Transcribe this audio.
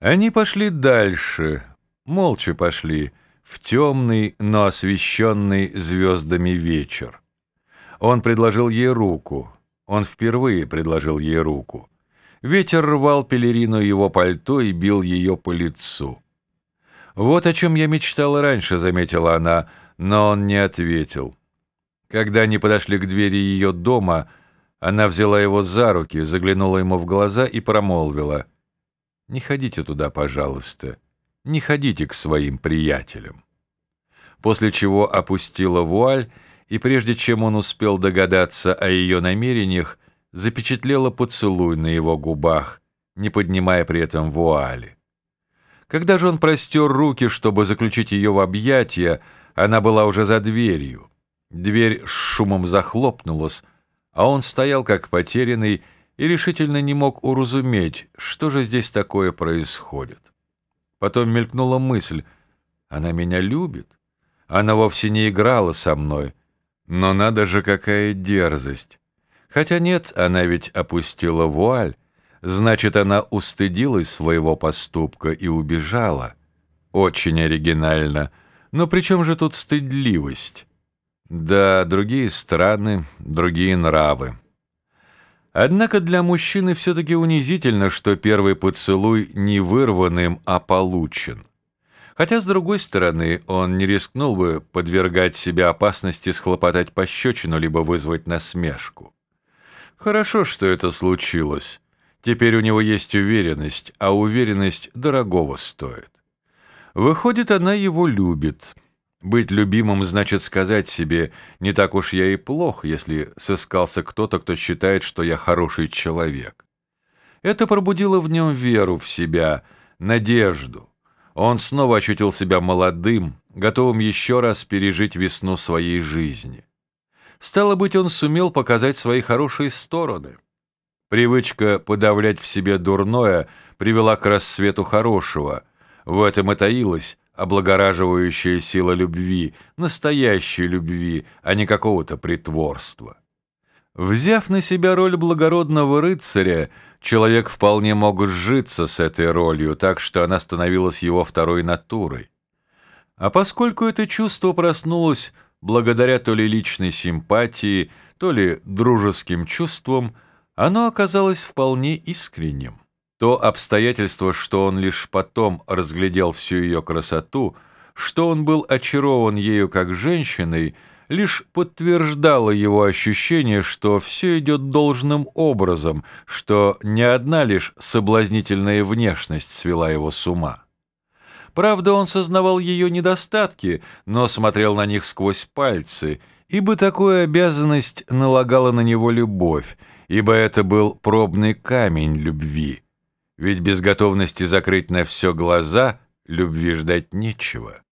Они пошли дальше, молча пошли, в темный, но освещенный звездами вечер. Он предложил ей руку. Он впервые предложил ей руку. Ветер рвал пелерину его пальто и бил ее по лицу. «Вот о чем я мечтала раньше», — заметила она, но он не ответил. Когда они подошли к двери ее дома, она взяла его за руки, заглянула ему в глаза и промолвила — не ходите туда, пожалуйста. Не ходите к своим приятелям. После чего опустила вуаль, и прежде чем он успел догадаться о ее намерениях, запечатлела поцелуй на его губах, не поднимая при этом вуали. Когда же он простер руки, чтобы заключить ее в объятия, она была уже за дверью. Дверь с шумом захлопнулась, а он стоял как потерянный и решительно не мог уразуметь, что же здесь такое происходит. Потом мелькнула мысль, она меня любит, она вовсе не играла со мной, но надо же какая дерзость. Хотя нет, она ведь опустила вуаль, значит, она устыдилась своего поступка и убежала. Очень оригинально, но при чем же тут стыдливость? Да, другие страны, другие нравы. Однако для мужчины все-таки унизительно, что первый поцелуй не вырванным, а получен. Хотя, с другой стороны, он не рискнул бы подвергать себя опасности схлопотать пощечину, либо вызвать насмешку. Хорошо, что это случилось. Теперь у него есть уверенность, а уверенность дорогого стоит. Выходит, она его любит. Быть любимым значит сказать себе, не так уж я и плох, если сыскался кто-то, кто считает, что я хороший человек. Это пробудило в нем веру в себя, надежду. Он снова ощутил себя молодым, готовым еще раз пережить весну своей жизни. Стало быть, он сумел показать свои хорошие стороны. Привычка подавлять в себе дурное привела к рассвету хорошего. В этом и таилась облагораживающая сила любви, настоящей любви, а не какого-то притворства. Взяв на себя роль благородного рыцаря, человек вполне мог сжиться с этой ролью, так что она становилась его второй натурой. А поскольку это чувство проснулось благодаря то ли личной симпатии, то ли дружеским чувствам, оно оказалось вполне искренним. То обстоятельство, что он лишь потом разглядел всю ее красоту, что он был очарован ею как женщиной, лишь подтверждало его ощущение, что все идет должным образом, что не одна лишь соблазнительная внешность свела его с ума. Правда, он сознавал ее недостатки, но смотрел на них сквозь пальцы, ибо такую обязанность налагала на него любовь, ибо это был пробный камень любви — ведь без готовности закрыть на все глаза любви ждать нечего.